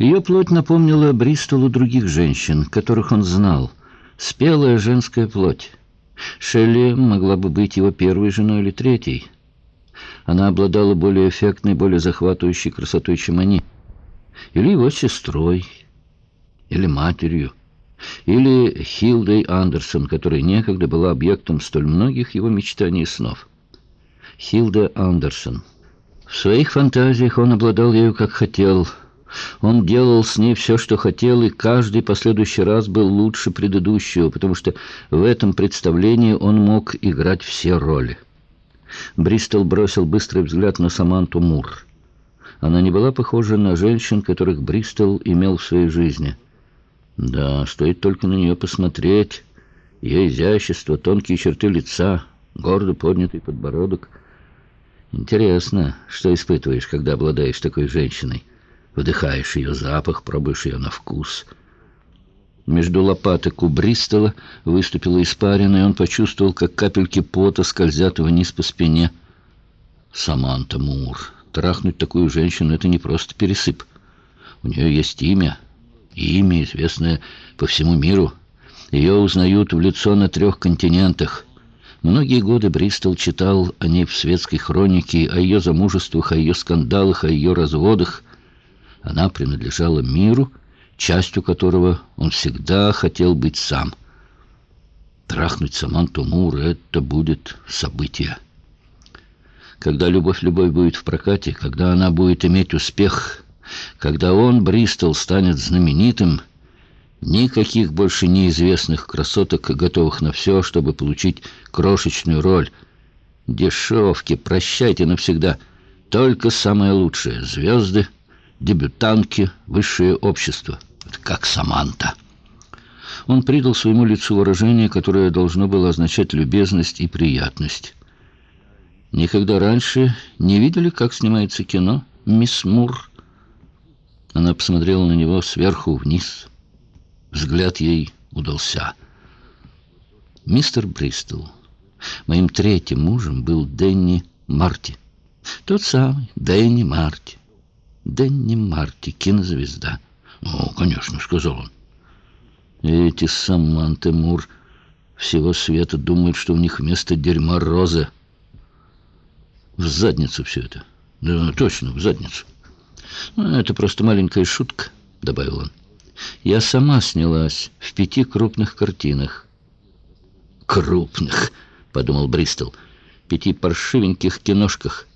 Ее плоть напомнила Бристолу других женщин, которых он знал. Спелая женская плоть. Шелли могла бы быть его первой женой или третьей. Она обладала более эффектной, более захватывающей красотой, чем они. Или его сестрой, или матерью, или Хилдой Андерсон, которая некогда была объектом столь многих его мечтаний и снов. Хилда Андерсон. В своих фантазиях он обладал ею как хотел – он делал с ней все, что хотел, и каждый последующий раз был лучше предыдущего, потому что в этом представлении он мог играть все роли. Бристол бросил быстрый взгляд на Саманту Мур. Она не была похожа на женщин, которых Бристол имел в своей жизни. Да, стоит только на нее посмотреть. Ее изящество, тонкие черты лица, гордо поднятый подбородок. Интересно, что испытываешь, когда обладаешь такой женщиной. Вдыхаешь ее запах, пробуешь ее на вкус. Между лопаток у Бристола выступила испарина, и он почувствовал, как капельки пота скользят вниз по спине. Саманта Мур. Трахнуть такую женщину — это не просто пересып. У нее есть имя, имя, известное по всему миру. Ее узнают в лицо на трех континентах. Многие годы Бристол читал о ней в светской хронике, о ее замужествах, о ее скандалах, о ее разводах — она принадлежала миру, частью которого он всегда хотел быть сам. Трахнуть Саманту Мур — это будет событие. Когда «Любовь-любовь» будет в прокате, когда она будет иметь успех, когда он, Бристол, станет знаменитым, никаких больше неизвестных красоток, готовых на все, чтобы получить крошечную роль. Дешевки, прощайте навсегда. Только самое лучшее — звезды — дебютантки, высшее общество, как Саманта. Он придал своему лицу выражение, которое должно было означать любезность и приятность. «Никогда раньше не видели, как снимается кино, мисс Мур?» Она посмотрела на него сверху вниз. Взгляд ей удался. «Мистер Бристол, моим третьим мужем был Дэнни Марти. Тот самый Дэнни Марти. Дэнни Марти, кинозвезда. «Ну, конечно», — сказал он. «Эти Саманты Мур всего света думают, что у них вместо дерьма роза. В задницу все это. Да, точно, в задницу. Ну, это просто маленькая шутка», — добавил он. «Я сама снялась в пяти крупных картинах». «Крупных», — подумал Бристол, — «пяти паршивеньких киношках,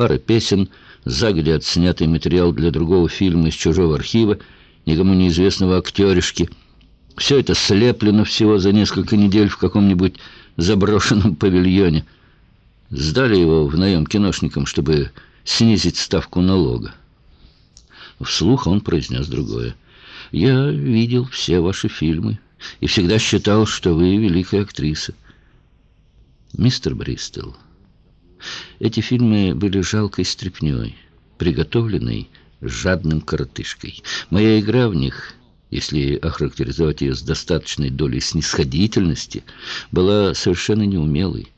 пара песен — загодя отснятый материал для другого фильма из чужого архива, никому неизвестного актеришки. Все это слеплено всего за несколько недель в каком-нибудь заброшенном павильоне. Сдали его в наем киношникам, чтобы снизить ставку налога. Вслух он произнес другое. «Я видел все ваши фильмы и всегда считал, что вы великая актриса». «Мистер Бристол...» Эти фильмы были жалкой стряпнёй, приготовленной жадным коротышкой. Моя игра в них, если охарактеризовать ее с достаточной долей снисходительности, была совершенно неумелой.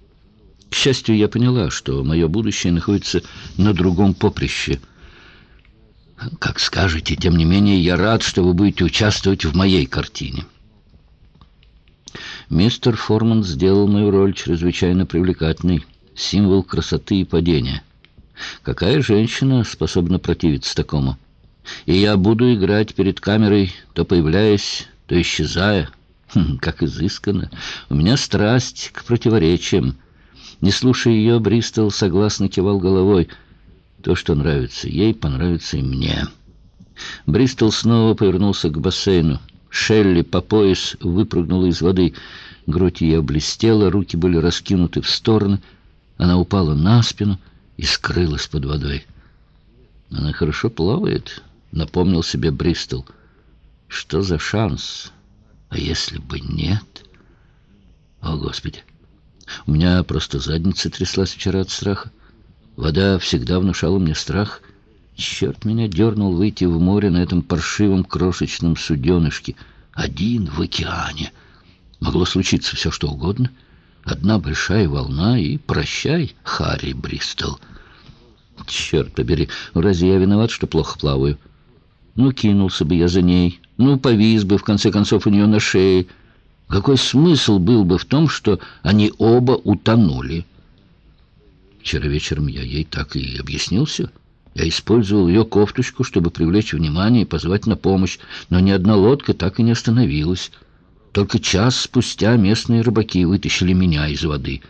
К счастью, я поняла, что мое будущее находится на другом поприще. Как скажете, тем не менее, я рад, что вы будете участвовать в моей картине. Мистер Форман сделал мою роль чрезвычайно привлекательной символ красоты и падения. Какая женщина способна противиться такому? И я буду играть перед камерой, то появляясь, то исчезая. Хм, как изысканно. У меня страсть к противоречиям. Не слушая ее, Бристол согласно кивал головой. То, что нравится ей, понравится и мне. Бристол снова повернулся к бассейну. Шелли по пояс выпрыгнула из воды. Грудь ее блестела, руки были раскинуты в стороны — она упала на спину и скрылась под водой. Она хорошо плавает, напомнил себе Бристол. Что за шанс? А если бы нет? О, Господи! У меня просто задница тряслась вчера от страха. Вода всегда внушала мне страх. Черт меня дернул выйти в море на этом паршивом крошечном суденышке. Один в океане. Могло случиться все, что угодно — Одна большая волна и прощай, Харри Бристол. Черт побери, разве я виноват, что плохо плаваю? Ну, кинулся бы я за ней, ну, повис бы, в конце концов, у нее на шее. Какой смысл был бы в том, что они оба утонули? Вчера вечером я ей так и объяснился. Я использовал ее кофточку, чтобы привлечь внимание и позвать на помощь, но ни одна лодка так и не остановилась. Только час спустя местные рыбаки вытащили меня из воды.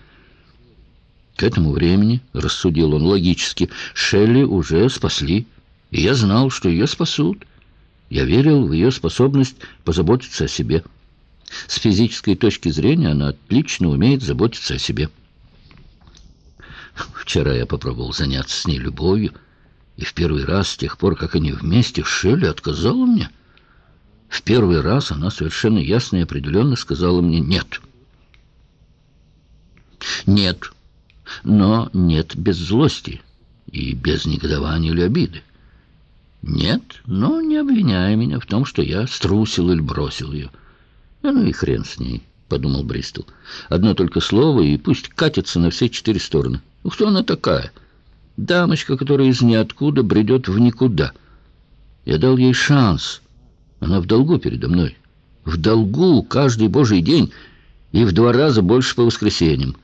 К этому времени, рассудил он логически, Шелли уже спасли, и я знал, что ее спасут. Я верил в ее способность позаботиться о себе. С физической точки зрения она отлично умеет заботиться о себе. Вчера я попробовал заняться с ней любовью, и в первый раз с тех пор, как они вместе, Шелли отказала мне. В первый раз она совершенно ясно и определенно сказала мне «нет». «Нет» но нет без злости и без негодования или обиды. Нет, но не обвиняя меня в том, что я струсил или бросил ее. Ну и хрен с ней, подумал Бристол. Одно только слово, и пусть катится на все четыре стороны. Ну, кто она такая? Дамочка, которая из ниоткуда бредет в никуда. Я дал ей шанс. Она в долгу передо мной. В долгу каждый божий день и в два раза больше по воскресеньям.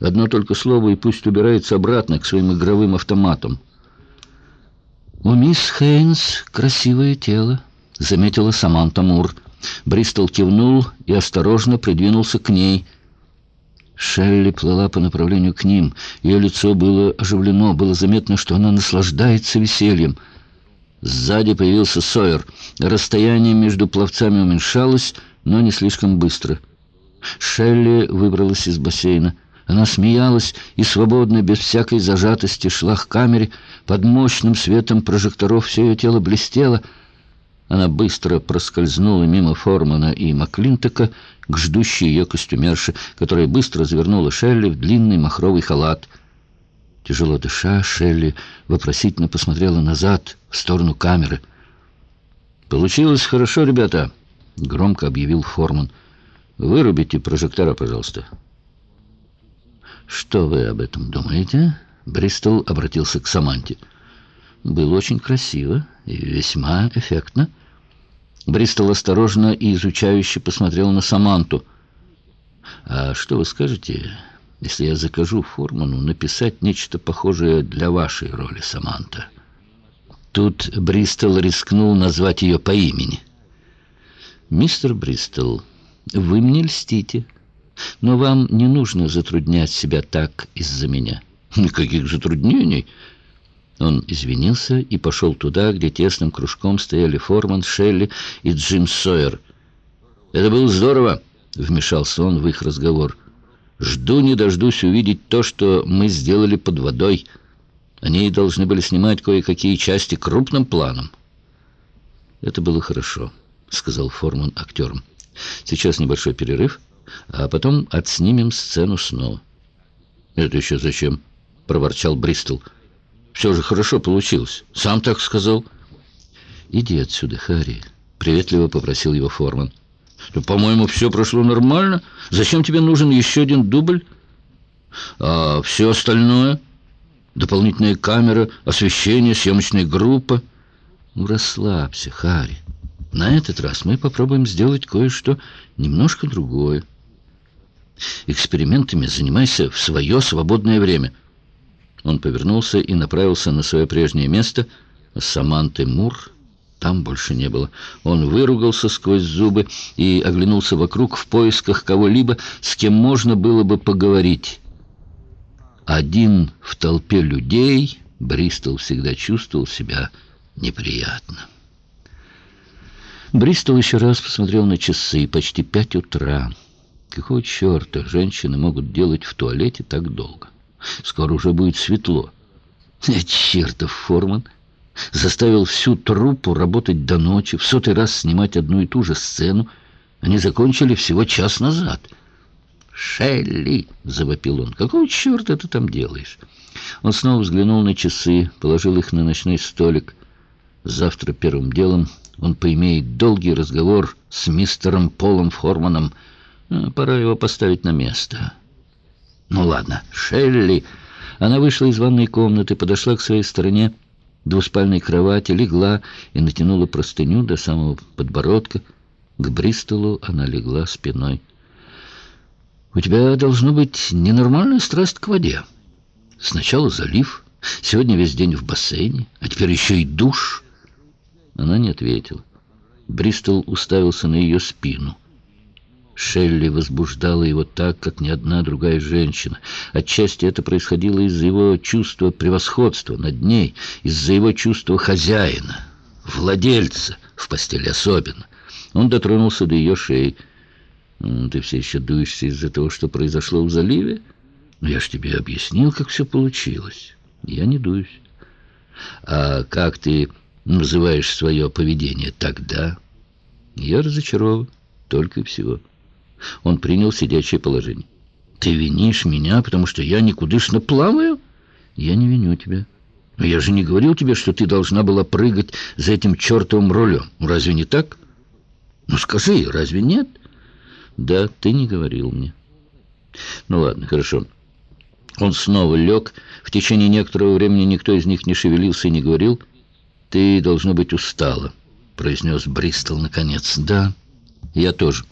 Одно только слово, и пусть убирается обратно к своим игровым автоматам. «У мисс Хейнс красивое тело», — заметила Саманта Мур. Бристол кивнул и осторожно придвинулся к ней. Шелли плыла по направлению к ним. Ее лицо было оживлено, было заметно, что она наслаждается весельем. Сзади появился Сойер. Расстояние между пловцами уменьшалось, но не слишком быстро. Шелли выбралась из бассейна. Она смеялась и свободно, без всякой зажатости, шла к камере. Под мощным светом прожекторов все ее тело блестело. Она быстро проскользнула мимо Формана и Маклинтока к ждущей ее костюмерше, которая быстро завернула Шелли в длинный махровый халат. Тяжело дыша, Шелли вопросительно посмотрела назад, в сторону камеры. «Получилось хорошо, ребята», — громко объявил Форман. «Вырубите прожектора, пожалуйста». «Что вы об этом думаете?» Бристол обратился к Саманте. «Было очень красиво и весьма эффектно». Бристол осторожно и изучающе посмотрел на Саманту. «А что вы скажете, если я закажу Форману написать нечто похожее для вашей роли, Саманта?» Тут Бристол рискнул назвать ее по имени. «Мистер Бристол, вы мне льстите». Но вам не нужно затруднять себя так из-за меня. Никаких затруднений. Он извинился и пошел туда, где тесным кружком стояли Форман, Шелли и Джим Сойер. «Это было здорово», — вмешался он в их разговор. «Жду не дождусь увидеть то, что мы сделали под водой. Они должны были снимать кое-какие части крупным планом». «Это было хорошо», — сказал Форман актерам. «Сейчас небольшой перерыв» а потом отснимем сцену снова. «Это еще зачем?» — проворчал Бристол. «Все же хорошо получилось. Сам так сказал». «Иди отсюда, Харри», — приветливо попросил его Форман. «Да, по-моему, все прошло нормально. Зачем тебе нужен еще один дубль? А все остальное? Дополнительная камера, освещение, съемочная группа?» «Ну, расслабься, Харри. На этот раз мы попробуем сделать кое-что немножко другое». Экспериментами занимайся в свое свободное время». Он повернулся и направился на свое прежнее место. Саманты Мур там больше не было. Он выругался сквозь зубы и оглянулся вокруг в поисках кого-либо, с кем можно было бы поговорить. Один в толпе людей Бристол всегда чувствовал себя неприятно. Бристол еще раз посмотрел на часы. Почти пять утра. Какого черта женщины могут делать в туалете так долго? Скоро уже будет светло. Э, чертов Форман заставил всю труппу работать до ночи, в сотый раз снимать одну и ту же сцену. Они закончили всего час назад. «Шелли!» — завопил он. «Какого черта ты там делаешь?» Он снова взглянул на часы, положил их на ночной столик. Завтра первым делом он поимеет долгий разговор с мистером Полом Форманом, а, пора его поставить на место. Ну ладно, Шелли. Она вышла из ванной комнаты, подошла к своей стороне двуспальной кровати, легла и натянула простыню до самого подбородка. К Бристолу она легла спиной. «У тебя должно быть ненормальная страсть к воде. Сначала залив, сегодня весь день в бассейне, а теперь еще и душ». Она не ответила. Бристол уставился на ее спину. Шелли возбуждала его так, как ни одна другая женщина. Отчасти это происходило из-за его чувства превосходства над ней, из-за его чувства хозяина, владельца, в постели особенно. Он дотронулся до ее шеи. «Ты все еще дуешься из-за того, что произошло в заливе? Ну, я ж тебе объяснил, как все получилось. Я не дуюсь. А как ты называешь свое поведение тогда? Я разочарован, только и всего». Он принял сидячее положение. «Ты винишь меня, потому что я никудышно плаваю?» «Я не виню тебя. Но я же не говорил тебе, что ты должна была прыгать за этим чертовым рулем. Разве не так?» «Ну скажи, разве нет?» «Да, ты не говорил мне». «Ну ладно, хорошо». Он снова лег. В течение некоторого времени никто из них не шевелился и не говорил. «Ты, должно быть, устала», — произнес Бристол наконец. «Да, я тоже».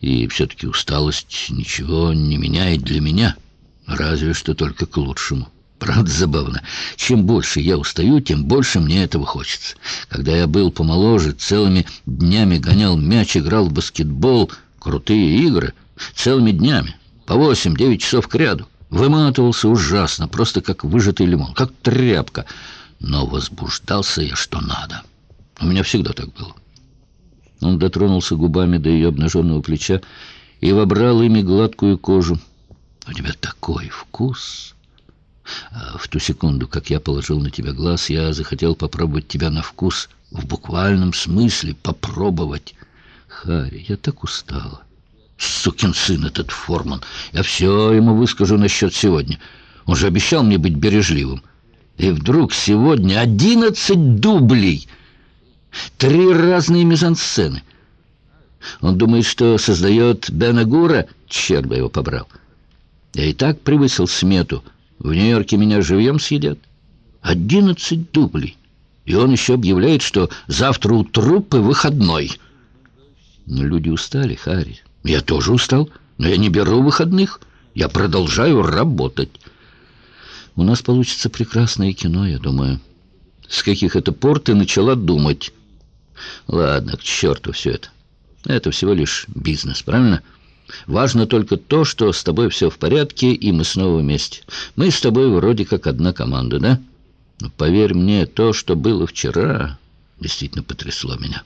И все-таки усталость ничего не меняет для меня, разве что только к лучшему. Правда, забавно. Чем больше я устаю, тем больше мне этого хочется. Когда я был помоложе, целыми днями гонял мяч, играл в баскетбол, крутые игры, целыми днями, по восемь-девять часов к ряду. Выматывался ужасно, просто как выжатый лимон, как тряпка. Но возбуждался я что надо. У меня всегда так было. Он дотронулся губами до ее обнаженного плеча и вобрал ими гладкую кожу. «У тебя такой вкус!» а В ту секунду, как я положил на тебя глаз, я захотел попробовать тебя на вкус, в буквальном смысле попробовать. Харри, я так устала. Сукин сын этот Форман. Я все ему выскажу насчет сегодня. Он же обещал мне быть бережливым. И вдруг сегодня одиннадцать дублей — Три разные мизансцены. Он думает, что создает Бена Гура. Черт бы его побрал. Я и так превысил смету. В Нью-Йорке меня живьем съедят. Одиннадцать дублей. И он еще объявляет, что завтра у труппы выходной. Но люди устали, Харри. Я тоже устал, но я не беру выходных. Я продолжаю работать. У нас получится прекрасное кино, я думаю. С каких это пор ты начала думать? Ладно, к черту все это. Это всего лишь бизнес, правильно? Важно только то, что с тобой все в порядке, и мы снова вместе. Мы с тобой вроде как одна команда, да? Но поверь мне, то, что было вчера, действительно потрясло меня.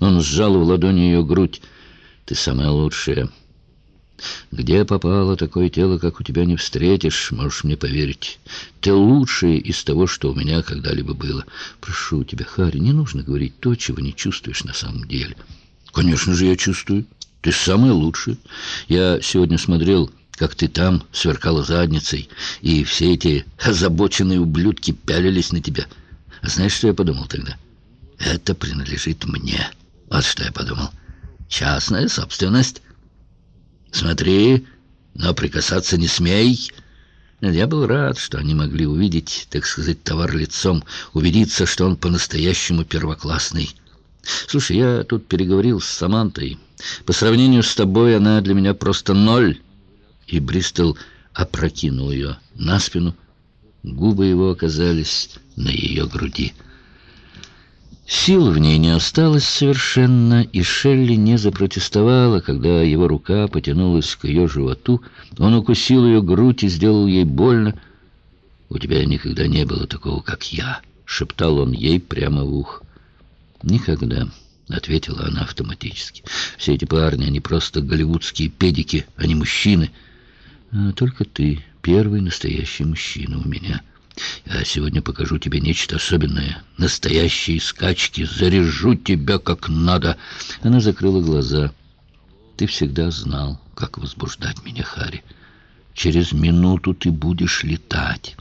Он сжал в ладони ее грудь. Ты самая лучшая. Где попало такое тело, как у тебя, не встретишь, можешь мне поверить. Ты лучшая из того, что у меня когда-либо было. Прошу тебя, Харри, не нужно говорить то, чего не чувствуешь на самом деле. Конечно же, я чувствую. Ты самая лучшая. Я сегодня смотрел, как ты там сверкала задницей, и все эти озабоченные ублюдки пялились на тебя. А знаешь, что я подумал тогда? Это принадлежит мне. Вот что я подумал. Частная собственность. «Смотри, но прикасаться не смей!» Я был рад, что они могли увидеть, так сказать, товар лицом, убедиться, что он по-настоящему первоклассный. Слушай, я тут переговорил с Самантой. По сравнению с тобой она для меня просто ноль. И Бристол опрокинул ее на спину. Губы его оказались на ее груди. Сил в ней не осталось совершенно, и Шелли не запротестовала, когда его рука потянулась к ее животу. Он укусил ее грудь и сделал ей больно. «У тебя никогда не было такого, как я», — шептал он ей прямо в ухо. «Никогда», — ответила она автоматически. «Все эти парни, они просто голливудские педики, они мужчины. А только ты первый настоящий мужчина у меня». Я сегодня покажу тебе нечто особенное. Настоящие скачки. Заряжу тебя как надо. Она закрыла глаза. Ты всегда знал, как возбуждать меня, Хари. Через минуту ты будешь летать.